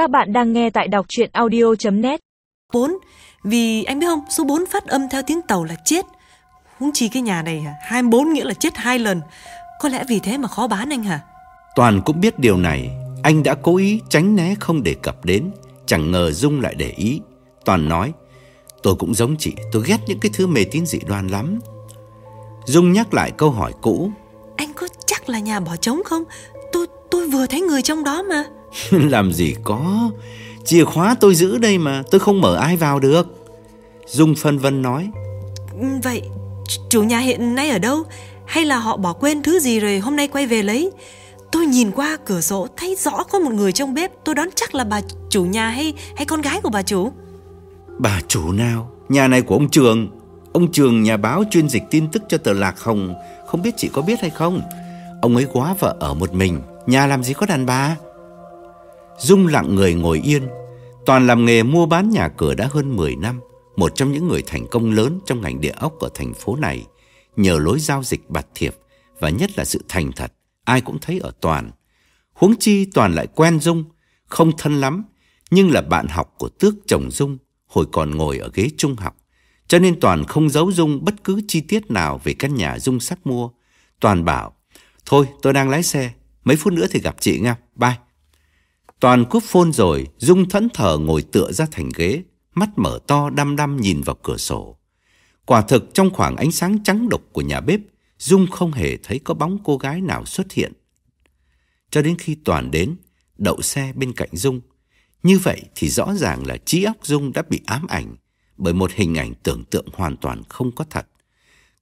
Các bạn đang nghe tại đọc chuyện audio.net 4 Vì anh biết không Số 4 phát âm theo tiếng tàu là chết. Húng chi cái nhà này hả? 24 nghĩa là chết hai lần. Có lẽ vì thế mà khó bán anh hả? Toàn cũng biết điều này. Anh đã cố ý tránh né không đề cập đến Chẳng ngờ Dung lại để ý. Toàn nói Tôi cũng giống chị Tôi ghét những cái thứ mê tín dị đoan lắm. Dung nhắc lại câu hỏi cũ Anh có chắc là nhà bỏ trống không? Tôi tôi vừa thấy người trong đó mà Làm gì có. Chìa khóa tôi giữ đây mà Tôi không mở ai vào được. Dung phân vân nói. Vậy ch- chủ nhà hiện nay ở đâu? Hay là họ bỏ quên thứ gì rồi hôm nay quay về lấy? Tôi nhìn qua cửa sổ thấy rõ có một người trong bếp. Tôi đoán chắc là bà chủ nhà hay hay con gái của bà chủ. Bà chủ nào? Nhà này của ông Trường. Ông Trường nhà báo chuyên dịch tin tức cho tờ Lạc Hồng. Không biết chị có biết hay không? Ông ấy quá vợ ở một mình. Nhà làm gì có đàn bà Dung lặng người ngồi yên. Toàn làm nghề mua bán nhà cửa đã hơn 10 năm, Một trong những người thành công lớn Trong ngành địa ốc ở thành phố này. Nhờ lối giao dịch bạc thiệp Và nhất là sự thành thật, Ai cũng thấy ở Toàn. Huống chi Toàn lại quen Dung, Không thân lắm, Nhưng là bạn học của tước chồng Dung, Hồi còn ngồi ở ghế trung học. Cho nên Toàn không giấu Dung bất cứ chi tiết nào Về căn nhà Dung sắp mua. Toàn bảo, Thôi, tôi đang lái xe, Mấy phút nữa thì gặp chị nha, Bye. Toàn cúp phone rồi, Dung thẫn thờ ngồi tựa ra thành ghế, mắt mở to đăm đăm nhìn vào cửa sổ. Quả thực trong khoảng ánh sáng trắng độc của nhà bếp, Dung không hề thấy có bóng cô gái nào xuất hiện. Cho đến khi Toàn đến, đậu xe bên cạnh Dung. Như vậy thì rõ ràng là trí óc Dung đã bị ám ảnh bởi một hình ảnh tưởng tượng hoàn toàn không có thật.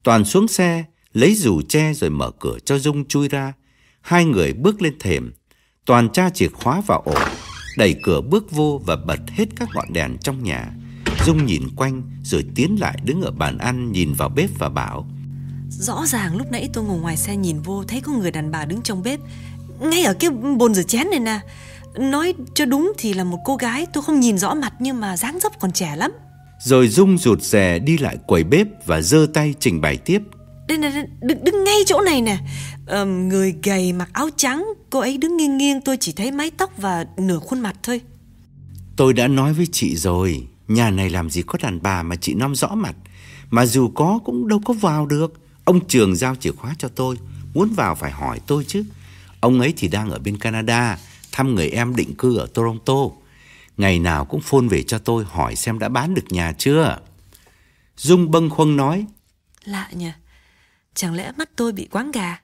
Toàn xuống xe, lấy dù che rồi mở cửa cho Dung chui ra. Hai người bước lên thềm, Toàn tra chìa khóa vào ổ, đẩy cửa bước vô và bật hết các ngọn đèn trong nhà. Dung nhìn quanh rồi tiến lại đứng ở bàn ăn nhìn vào bếp và bảo Rõ ràng lúc nãy tôi ngồi ngoài xe nhìn vô Thấy có người đàn bà đứng trong bếp Ngay ở cái bồn rửa chén này nè. Nói cho đúng thì là một cô gái Tôi không nhìn rõ mặt nhưng mà dáng dấp còn trẻ lắm. Rồi Dung rụt rè đi lại quầy bếp và giơ tay trình bày tiếp Đây này, đứng, đứng ngay chỗ này nè Ờm, Người gầy mặc áo trắng Cô ấy đứng nghiêng nghiêng Tôi chỉ thấy mái tóc và nửa khuôn mặt thôi. Tôi đã nói với chị rồi Nhà này làm gì có đàn bà mà chị nom rõ mặt. Mà dù có cũng đâu có vào được. Ông Trường giao chìa khóa cho tôi Muốn vào phải hỏi tôi chứ. Ông ấy thì đang ở bên Canada Thăm người em định cư ở Toronto. Ngày nào cũng phone về cho tôi Hỏi xem đã bán được nhà chưa. Dung bâng khuâng nói Lạ nhỉ. Chẳng lẽ mắt tôi bị quáng gà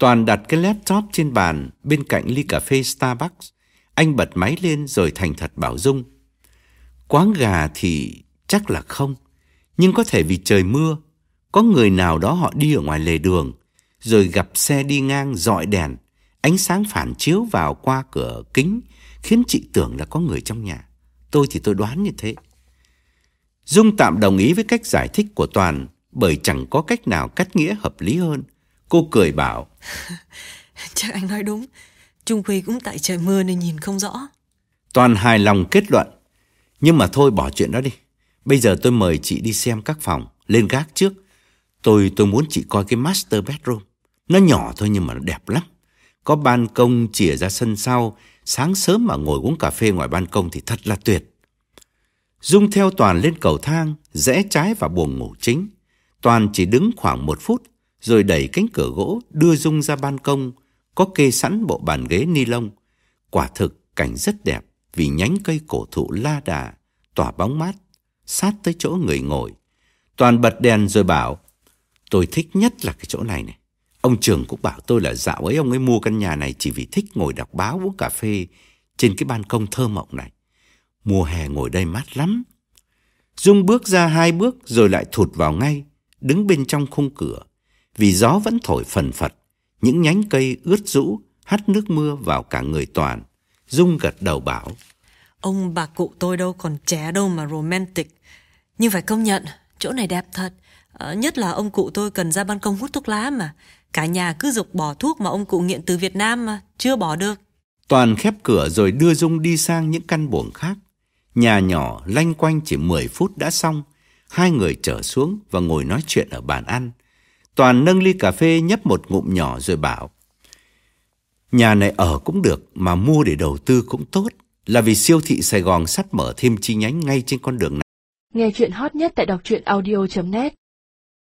Toàn đặt cái laptop trên bàn bên cạnh ly cà phê Starbucks. Anh bật máy lên rồi thành thật bảo Dung. Quáng gà thì chắc là không. Nhưng có thể vì trời mưa, có người nào đó họ đi ở ngoài lề đường, rồi gặp xe đi ngang dọi đèn, ánh sáng phản chiếu vào qua cửa kính, khiến chị tưởng là có người trong nhà. Tôi thì tôi đoán như thế. Dung tạm đồng ý với cách giải thích của Toàn, bởi chẳng có cách nào cắt nghĩa hợp lý hơn. Cô cười bảo, Chắc anh nói đúng Trung Quy cũng tại trời mưa nên nhìn không rõ Toàn hài lòng kết luận. Nhưng mà thôi bỏ chuyện đó đi. Bây giờ tôi mời chị đi xem các phòng, lên gác trước. Tôi tôi muốn chị coi cái master bedroom. Nó nhỏ thôi nhưng mà nó đẹp lắm. Có ban công chìa ra sân sau, sáng sớm mà ngồi uống cà phê ngoài ban công thì thật là tuyệt. Dung theo Toàn lên cầu thang, rẽ trái vào buồng ngủ chính. Toàn chỉ đứng khoảng một phút, rồi đẩy cánh cửa gỗ đưa Dung ra ban công, có kê sẵn bộ bàn ghế ni lông. Quả thực cảnh rất đẹp vì nhánh cây cổ thụ la đà, tỏa bóng mát, sát tới chỗ người ngồi. Toàn bật đèn rồi bảo, tôi thích nhất là cái chỗ này này. Ông Trường cũng bảo tôi là dạo ấy ông ấy mua căn nhà này chỉ vì thích ngồi đọc báo uống cà phê trên cái ban công thơ mộng này. Mùa hè ngồi đây mát lắm. Dung bước ra hai bước rồi lại thụt vào ngay, đứng bên trong khung cửa. Vì gió vẫn thổi phần phật, những nhánh cây ướt rũ hắt nước mưa vào cả người Toàn. Dung gật đầu bảo, Ông bà cụ tôi đâu còn trẻ đâu mà romantic Nhưng phải công nhận Chỗ này đẹp thật Ờ, Nhất là ông cụ tôi cần ra ban công hút thuốc lá mà Cả nhà cứ dục bỏ thuốc mà ông cụ nghiện từ Việt Nam mà Chưa bỏ được Toàn khép cửa rồi đưa Dung đi sang những căn buồng khác. Nhà nhỏ lanh quanh chỉ 10 phút đã xong. Hai người trở xuống và ngồi nói chuyện ở bàn ăn. Toàn nâng ly cà phê nhấp một ngụm nhỏ rồi bảo. Nhà này ở cũng được, mà mua để đầu tư cũng tốt. là vì siêu thị Sài Gòn sắp mở thêm chi nhánh ngay trên con đường này. Nghe chuyện hot nhất tại đọc truyện audio.net